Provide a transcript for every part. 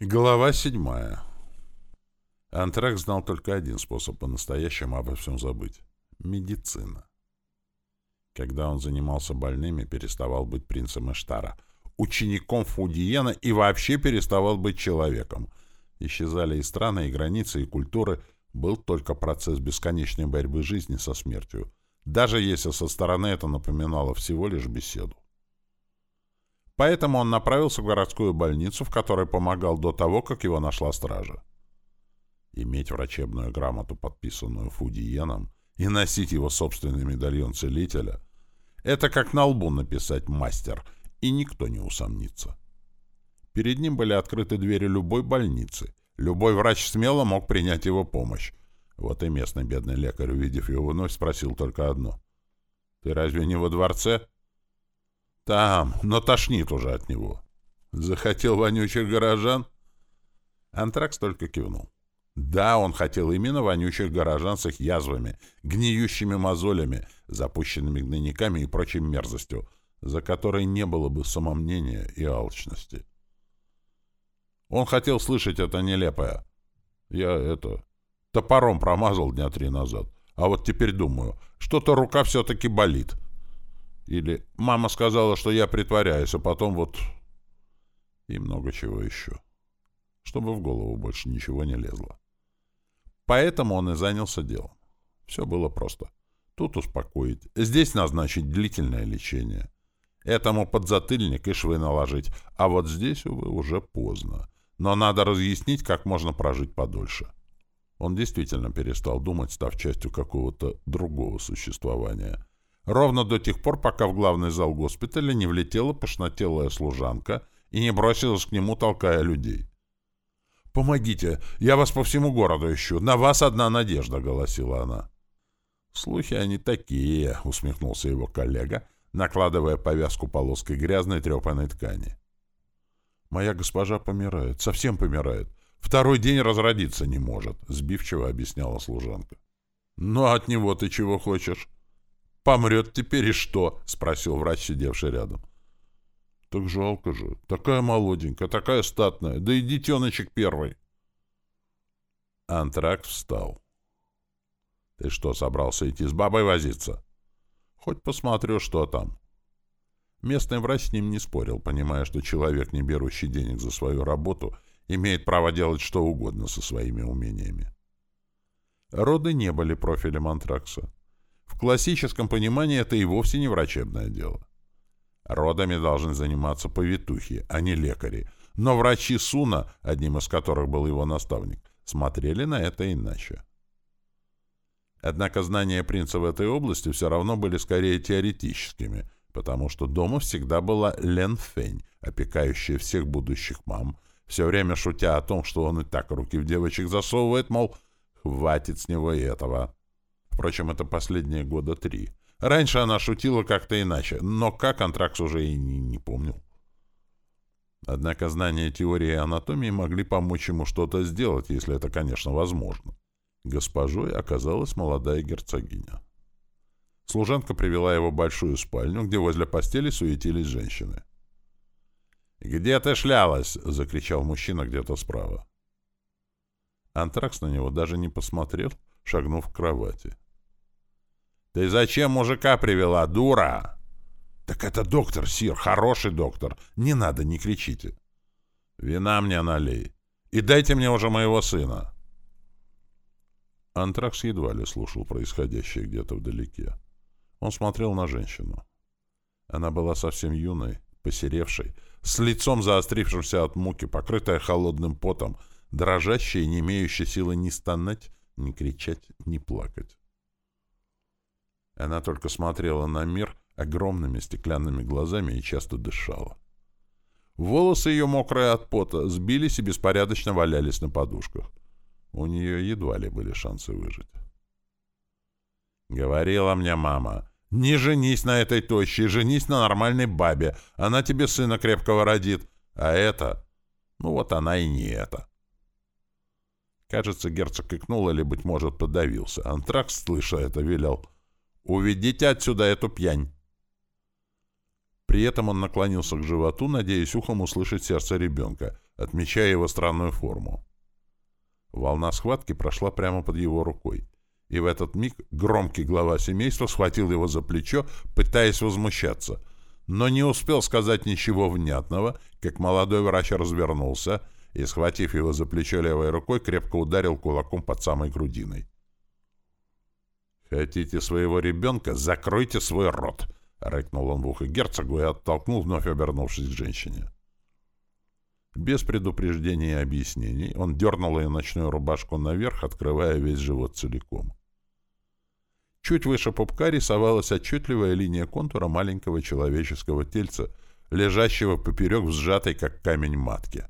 Глава седьмая. Антракс знал только один способ по-настоящему обо всем забыть — медицина. Когда он занимался больными, переставал быть принцем Эштара, учеником Фудиена и вообще переставал быть человеком. Исчезали и страны, и границы, и культуры. Был только процесс бесконечной борьбы жизни со смертью, даже если со стороны это напоминало всего лишь беседу. Поэтому он направился в городскую больницу, в которой помогал до того, как его нашла стража. Иметь врачебную грамоту, подписанную Фудиеном, и носить его собственный медальон целителя — это как на лбу написать «мастер», и никто не усомнится. Перед ним были открыты двери любой больницы. Любой врач смело мог принять его помощь. Вот и местный бедный лекарь, увидев его вновь, спросил только одно. «Ты разве не во дворце?» Там, но тошнит уже от него. Захотел вонючих горожан? Антракс только кивнул. Да, он хотел именно вонючих горожан с их язвами, гниющими мозолями, запущенными гнойниками и прочей мерзостью, за которой не было бы самомнения и алчности. Он хотел слышать это нелепое. Я это... Топором промазал дня три назад. А вот теперь думаю, что-то рука все-таки болит. — или «мама сказала, что я притворяюсь, а потом вот...» И много чего еще. Чтобы в голову больше ничего не лезло. Поэтому он и занялся делом. Все было просто. Тут успокоить, здесь назначить длительное лечение. Этому подзатыльник и швы наложить, а вот здесь, увы, уже поздно. Но надо разъяснить, как можно прожить подольше. Он действительно перестал думать, став частью какого-то другого существования — Ровно до тех пор, пока в главный зал госпиталя не влетела пошнотелая служанка и не бросилась к нему, толкая людей. «Помогите! Я вас по всему городу ищу! На вас одна надежда!» — голосила она. «Слухи они такие!» — усмехнулся его коллега, накладывая повязку полоской грязной трепанной ткани. «Моя госпожа помирает, совсем помирает. Второй день разродиться не может», — сбивчиво объясняла служанка. «Ну, а от него ты чего хочешь?» Помрет теперь и что? — спросил врач, сидевший рядом. — Так жалко же. Такая молоденькая, такая статная. Да и детеночек первый. Антракт встал. — Ты что, собрался идти с бабой возиться? — Хоть посмотрю, что там. Местный врач с ним не спорил, понимая, что человек, не берущий денег за свою работу, имеет право делать что угодно со своими умениями. Роды не были профилем антракса. В классическом понимании это и вовсе не врачебное дело. Родами должны заниматься повитухи, а не лекари. Но врачи Суна, одним из которых был его наставник, смотрели на это иначе. Однако знания принца в этой области все равно были скорее теоретическими, потому что дома всегда была Лен Фень, опекающая всех будущих мам, все время шутя о том, что он и так руки в девочек засовывает, мол, хватит с него и этого. Впрочем, это последние года три. Раньше она шутила как-то иначе, но как Антракс уже и не, не помнил. Однако знания теории анатомии могли помочь ему что-то сделать, если это, конечно, возможно. Госпожой оказалась молодая герцогиня. Служанка привела его в большую спальню, где возле постели суетились женщины. «Где ты шлялась?» — закричал мужчина где-то справа. Антракс на него даже не посмотрел, шагнув к кровати. «Ты зачем мужика привела, дура?» «Так это доктор, Сир, хороший доктор. Не надо, не кричите». «Вина мне налей. И дайте мне уже моего сына». Антракс едва ли слушал происходящее где-то вдалеке. Он смотрел на женщину. Она была совсем юной, посеревшей, с лицом заострившимся от муки, покрытая холодным потом, дрожащей и не имеющей силы ни стонать, ни кричать, ни плакать. Она только смотрела на мир огромными стеклянными глазами и часто дышала. Волосы ее, мокрые от пота, сбились и беспорядочно валялись на подушках. У нее едва ли были шансы выжить. Говорила мне мама, не женись на этой тощей, женись на нормальной бабе, она тебе сына крепкого родит. А это... Ну вот она и не это. Кажется, герцог икнул или, быть может, подавился. Антракс, слыша это, велел — «Уведите отсюда эту пьянь!» При этом он наклонился к животу, надеясь ухом услышать сердце ребенка. отмечая его странную форму. Волна схватки прошла прямо под его рукой, и в этот миг громкий глава семейства схватил его за плечо, пытаясь возмущаться, но не успел сказать ничего внятного, как молодой врач развернулся и, схватив его за плечо левой рукой, крепко ударил кулаком под самой грудиной. «Хотите своего ребенка? Закройте свой рот!» — рыкнул он в ухо герцогу и оттолкнул, вновь обернувшись к женщине. Без предупреждения и объяснений он дернул ее ночную рубашку наверх, открывая весь живот целиком. Чуть выше пупка рисовалась отчетливая линия контура маленького человеческого тельца, лежащего поперек в сжатой, как камень, матки.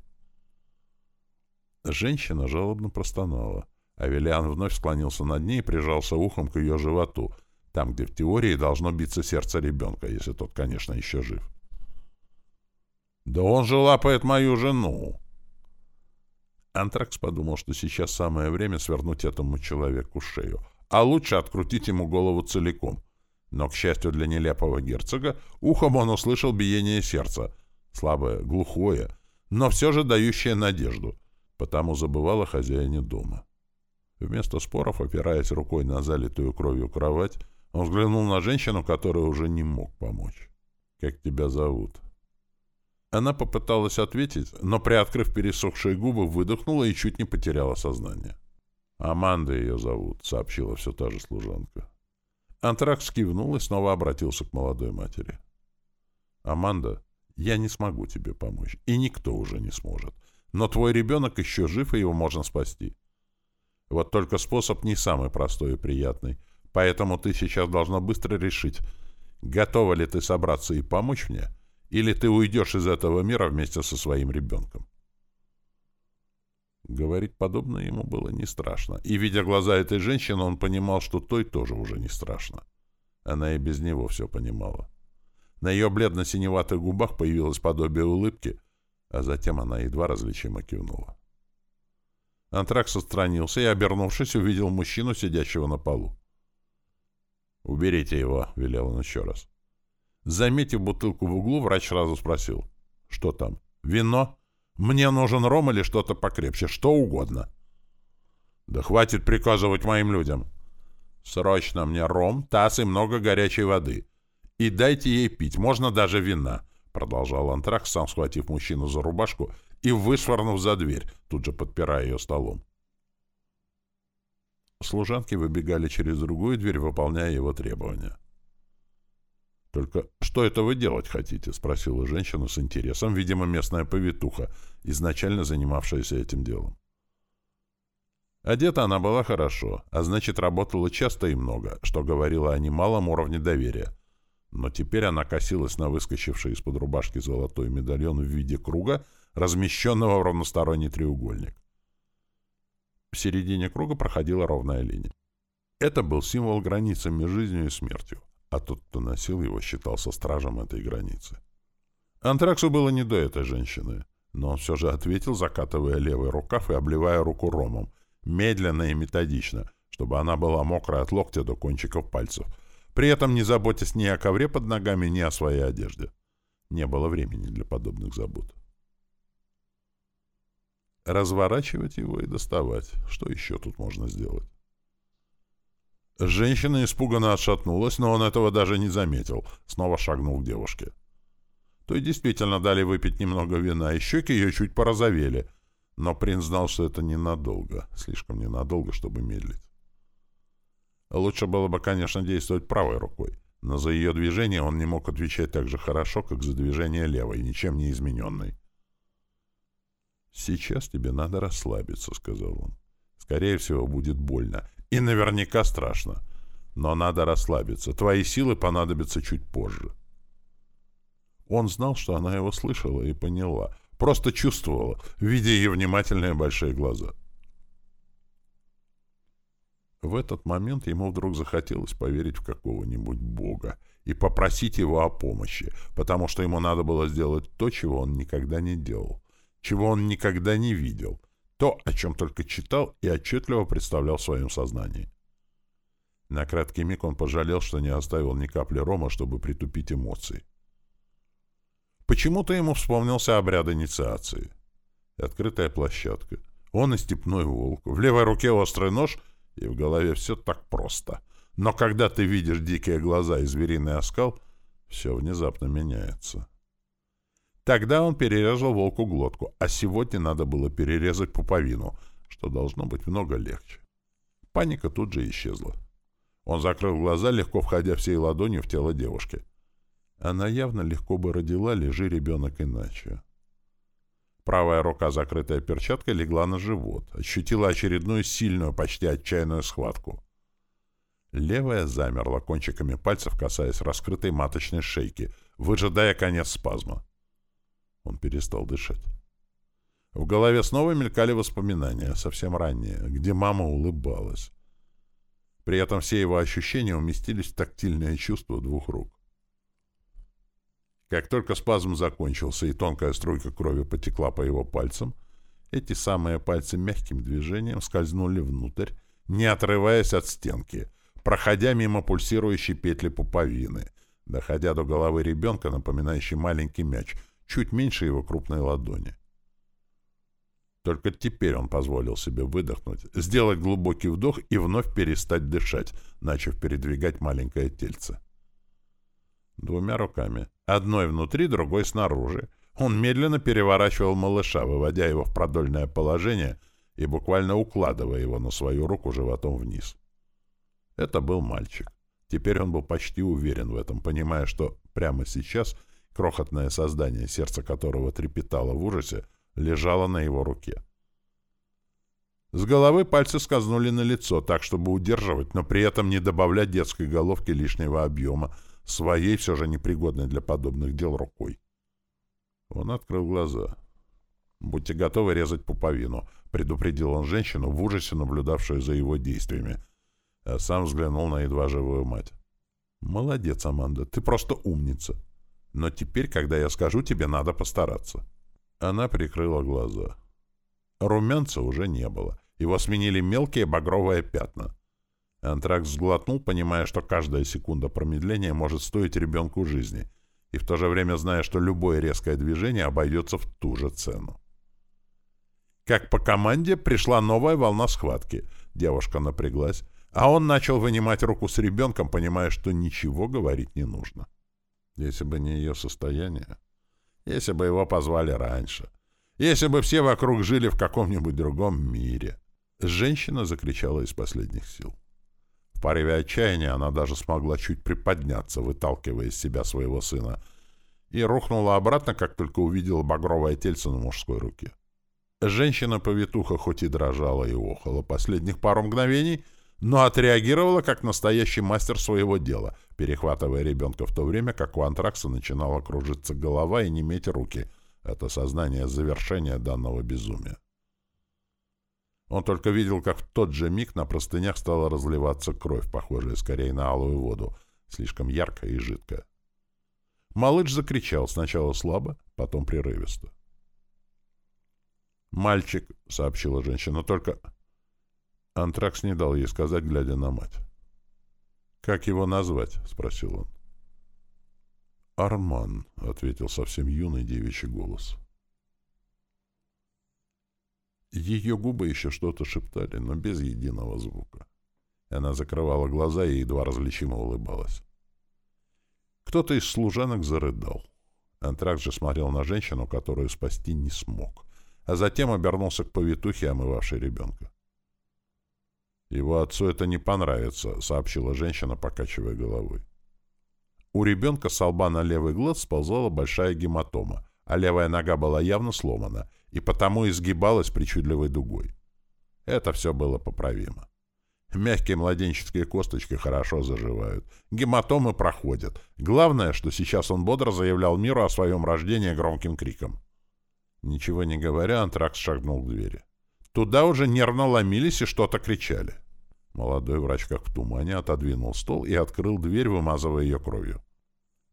Женщина жалобно простонала. Авелиан вновь склонился над ней и прижался ухом к ее животу, там, где в теории должно биться сердце ребенка, если тот, конечно, еще жив. «Да он же лапает мою жену!» Антракс подумал, что сейчас самое время свернуть этому человеку шею, а лучше открутить ему голову целиком. Но, к счастью для нелепого герцога, ухом он услышал биение сердца, слабое, глухое, но все же дающее надежду, потому забывал о хозяине дома. Вместо споров, опираясь рукой на залитую кровью кровать, он взглянул на женщину, которая уже не мог помочь. «Как тебя зовут?» Она попыталась ответить, но, приоткрыв пересохшие губы, выдохнула и чуть не потеряла сознание. «Аманда ее зовут», — сообщила все та же служанка. Антракс кивнул и снова обратился к молодой матери. «Аманда, я не смогу тебе помочь, и никто уже не сможет. Но твой ребенок еще жив, и его можно спасти. Вот только способ не самый простой и приятный, поэтому ты сейчас должна быстро решить, готова ли ты собраться и помочь мне, или ты уйдешь из этого мира вместе со своим ребенком». Говорить подобное ему было не страшно, и, видя глаза этой женщины, он понимал, что той тоже уже не страшно. Она и без него все понимала. На ее бледно-синеватых губах появилось подобие улыбки, а затем она едва различимо кивнула. Антракс отстранился и, обернувшись, увидел мужчину, сидящего на полу. «Уберите его», — велел он еще раз. Заметив бутылку в углу, врач сразу спросил. «Что там? Вино?» Мне нужен ром или что-то покрепче, что угодно. Да хватит приказывать моим людям. Срочно мне ром, таз и много горячей воды. И дайте ей пить, можно даже вина, продолжал Антракс, сам схватив мужчину за рубашку и вышвырнув за дверь, тут же подпирая ее столом. Служанки выбегали через другую дверь, выполняя его требования. «Только что это вы делать хотите?» — спросила женщина с интересом, видимо, местная повитуха, изначально занимавшаяся этим делом. Одета она была хорошо, а значит, работала часто и много, что говорило о немалом уровне доверия. Но теперь она косилась на выскочивший из-под рубашки золотой медальон в виде круга, размещенного в равносторонний треугольник. В середине круга проходила ровная линия. Это был символ границы между жизнью и смертью а тот, кто носил его, считался стражем этой границы. Антраксу было не до этой женщины, но он все же ответил, закатывая левый рукав и обливая руку ромом, медленно и методично, чтобы она была мокрая от локтя до кончиков пальцев, при этом не заботясь ни о ковре под ногами, ни о своей одежде. Не было времени для подобных забот. Разворачивать его и доставать. Что еще тут можно сделать? Женщина испуганно отшатнулась, но он этого даже не заметил. Снова шагнул к девушке. То и действительно дали выпить немного вина, и щеки ее чуть порозовели. Но принц знал, что это ненадолго. Слишком ненадолго, чтобы медлить. Лучше было бы, конечно, действовать правой рукой. Но за ее движение он не мог отвечать так же хорошо, как за движение левой, ничем не измененной. «Сейчас тебе надо расслабиться», — сказал он. «Скорее всего, будет больно. И наверняка страшно. Но надо расслабиться. Твои силы понадобятся чуть позже. Он знал, что она его слышала и поняла. Просто чувствовала, видя ее внимательные большие глаза. В этот момент ему вдруг захотелось поверить в какого-нибудь бога и попросить его о помощи, потому что ему надо было сделать то, чего он никогда не делал, чего он никогда не видел — то, о чем только читал и отчетливо представлял в своем сознании. На краткий миг он пожалел, что не оставил ни капли рома, чтобы притупить эмоции. Почему-то ему вспомнился обряд инициации. Открытая площадка. Он и степной волк. В левой руке острый нож, и в голове все так просто. Но когда ты видишь дикие глаза и звериный оскал, все внезапно меняется. Тогда он перерезал волку глотку, а сегодня надо было перерезать пуповину, что должно быть много легче. Паника тут же исчезла. Он закрыл глаза, легко входя всей ладонью в тело девушки. Она явно легко бы родила, лежи ребенок иначе. Правая рука, закрытая перчаткой, легла на живот, ощутила очередную сильную, почти отчаянную схватку. Левая замерла кончиками пальцев, касаясь раскрытой маточной шейки, выжидая конец спазма. Он перестал дышать. В голове снова мелькали воспоминания, совсем ранние, где мама улыбалась. При этом все его ощущения уместились в тактильное чувство двух рук. Как только спазм закончился и тонкая струйка крови потекла по его пальцам, эти самые пальцы мягким движением скользнули внутрь, не отрываясь от стенки, проходя мимо пульсирующей петли пуповины, доходя до головы ребенка, напоминающей маленький мяч, чуть меньше его крупной ладони. Только теперь он позволил себе выдохнуть, сделать глубокий вдох и вновь перестать дышать, начав передвигать маленькое тельце. Двумя руками, одной внутри, другой снаружи, он медленно переворачивал малыша, выводя его в продольное положение и буквально укладывая его на свою руку животом вниз. Это был мальчик. Теперь он был почти уверен в этом, понимая, что прямо сейчас крохотное создание, сердце которого трепетало в ужасе, лежала на его руке. С головы пальцы скользнули на лицо, так, чтобы удерживать, но при этом не добавлять детской головке лишнего объема, своей все же непригодной для подобных дел рукой. Он открыл глаза. «Будьте готовы резать пуповину», — предупредил он женщину, в ужасе наблюдавшую за его действиями, а сам взглянул на едва живую мать. «Молодец, Аманда, ты просто умница. Но теперь, когда я скажу, тебе надо постараться». Она прикрыла глаза. Румянца уже не было. Его сменили мелкие багровые пятна. Антракс сглотнул, понимая, что каждая секунда промедления может стоить ребенку жизни, и в то же время зная, что любое резкое движение обойдется в ту же цену. Как по команде пришла новая волна схватки. Девушка напряглась, а он начал вынимать руку с ребенком, понимая, что ничего говорить не нужно. Если бы не ее состояние... Если бы его позвали раньше. Если бы все вокруг жили в каком-нибудь другом мире. Женщина закричала из последних сил. В порыве отчаяния она даже смогла чуть приподняться, выталкивая из себя своего сына, и рухнула обратно, как только увидела багровое тельце на мужской руке. Женщина-повитуха хоть и дрожала и охала последних пару мгновений, но отреагировала как настоящий мастер своего дела, перехватывая ребенка в то время, как у антракса начинала кружиться голова и неметь руки от осознания завершения данного безумия. Он только видел, как в тот же миг на простынях стала разливаться кровь, похожая скорее на алую воду, слишком яркая и жидкая. Малыш закричал сначала слабо, потом прерывисто. «Мальчик», — сообщила женщина, — «только...» Антракс не дал ей сказать, глядя на мать. «Как его назвать?» — спросил он. «Арман», — ответил совсем юный девичий голос. Ее губы еще что-то шептали, но без единого звука. Она закрывала глаза и едва различимо улыбалась. Кто-то из служанок зарыдал. Антракс же смотрел на женщину, которую спасти не смог, а затем обернулся к повитухе, омывавшей ребенка. «Его отцу это не понравится», — сообщила женщина, покачивая головой. У ребенка с лба на левый глаз сползала большая гематома, а левая нога была явно сломана и потому изгибалась причудливой дугой. Это все было поправимо. Мягкие младенческие косточки хорошо заживают. Гематомы проходят. Главное, что сейчас он бодро заявлял миру о своем рождении громким криком. Ничего не говоря, антракс шагнул к двери. Туда уже нервно ломились и что-то кричали. Молодой врач, как в тумане, отодвинул стол и открыл дверь, вымазывая ее кровью.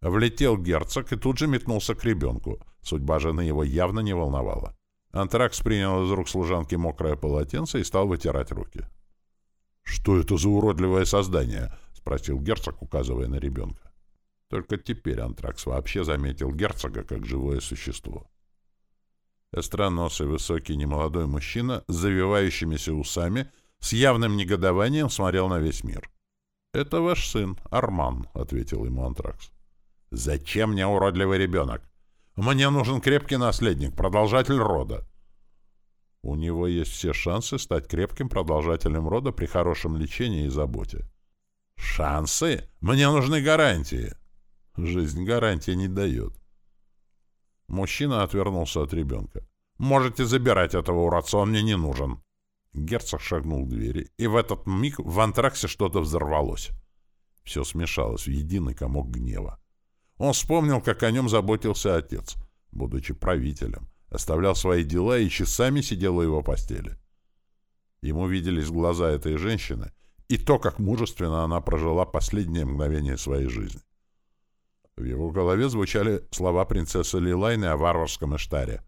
Влетел герцог и тут же метнулся к ребенку. Судьба жены его явно не волновала. Антракс принял из рук служанки мокрое полотенце и стал вытирать руки. «Что это за уродливое создание?» — спросил герцог, указывая на ребенка. Только теперь Антракс вообще заметил герцога как живое существо. Остроносый, высокий, немолодой мужчина с завивающимися усами с явным негодованием смотрел на весь мир. «Это ваш сын, Арман», — ответил ему Антракс. «Зачем мне уродливый ребенок? Мне нужен крепкий наследник, продолжатель рода». У него есть все шансы стать крепким продолжателем рода при хорошем лечении и заботе. «Шансы? Мне нужны гарантии!» Жизнь гарантии не дает. Мужчина отвернулся от ребенка. «Можете забирать этого уродца, он мне не нужен». Герцог шагнул к двери, и в этот миг в антраксе что-то взорвалось. Все смешалось в единый комок гнева. Он вспомнил, как о нем заботился отец, будучи правителем, оставлял свои дела и часами сидел у его постели. Ему виделись глаза этой женщины и то, как мужественно она прожила последнее мгновение своей жизни. В его голове звучали слова принцессы Лилайны о варварском Эштаре.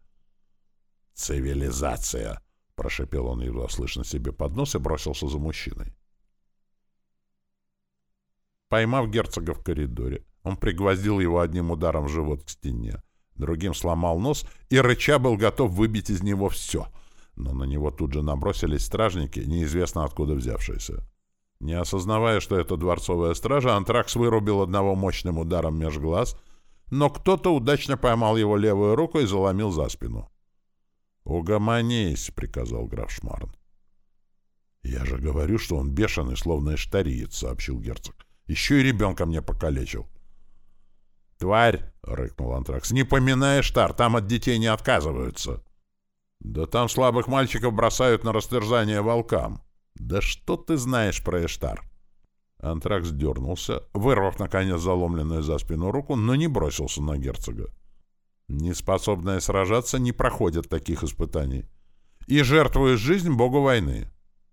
«Цивилизация!» — прошепел он едва слышно себе под нос и бросился за мужчиной. Поймав герцога в коридоре, он пригвоздил его одним ударом в живот к стене, другим сломал нос и, рыча, был готов выбить из него все. Но на него тут же набросились стражники, неизвестно откуда взявшиеся. Не осознавая, что это дворцовая стража, Антракс вырубил одного мощным ударом меж глаз, но кто-то удачно поймал его левую руку и заломил за спину. «Угомонись», — приказал граф Шмарн. «Я же говорю, что он бешеный, словно эштариец», — сообщил герцог. «Еще и ребенка мне покалечил». «Тварь!» — рыкнул Антракс. «Не поминай Эштар, там от детей не отказываются». «Да там слабых мальчиков бросают на растерзание волкам». «Да что ты знаешь про Эштар?» Антракс дернулся, вырвав, наконец, заломленную за спину руку, но не бросился на герцога. Неспособные сражаться не проходят таких испытаний. И жертвуют жизнь богу войны.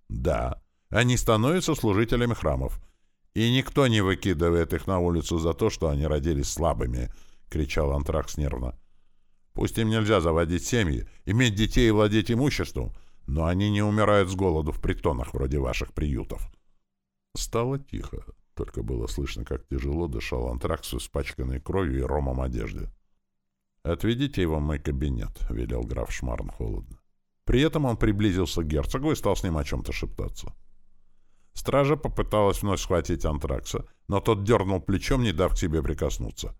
Да, они становятся служителями храмов. И никто не выкидывает их на улицу за то, что они родились слабыми, — кричал Антракс нервно. Пусть им нельзя заводить семьи, иметь детей и владеть имуществом, но они не умирают с голоду в притонах вроде ваших приютов. Стало тихо, только было слышно, как тяжело дышал антракс в испачканной кровью и ромом одежде. «Отведите его в мой кабинет», — велел граф Шмарн холодно. При этом он приблизился к герцогу и стал с ним о чем-то шептаться. Стража попыталась вновь схватить антракса, но тот дернул плечом, не дав к себе прикоснуться.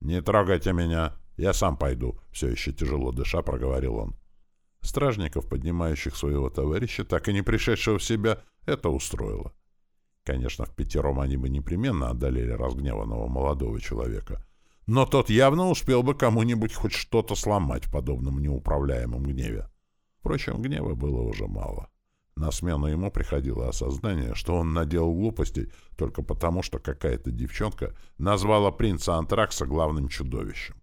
«Не трогайте меня, я сам пойду», — все еще тяжело дыша проговорил он. Стражников, поднимающих своего товарища, так и не пришедшего в себя, это устроило. Конечно, в пятером они бы непременно одолели разгневанного молодого человека, но тот явно успел бы кому-нибудь хоть что-то сломать в подобном неуправляемом гневе. Впрочем, гнева было уже мало. На смену ему приходило осознание, что он наделал глупостей только потому, что какая-то девчонка назвала принца Антракса главным чудовищем.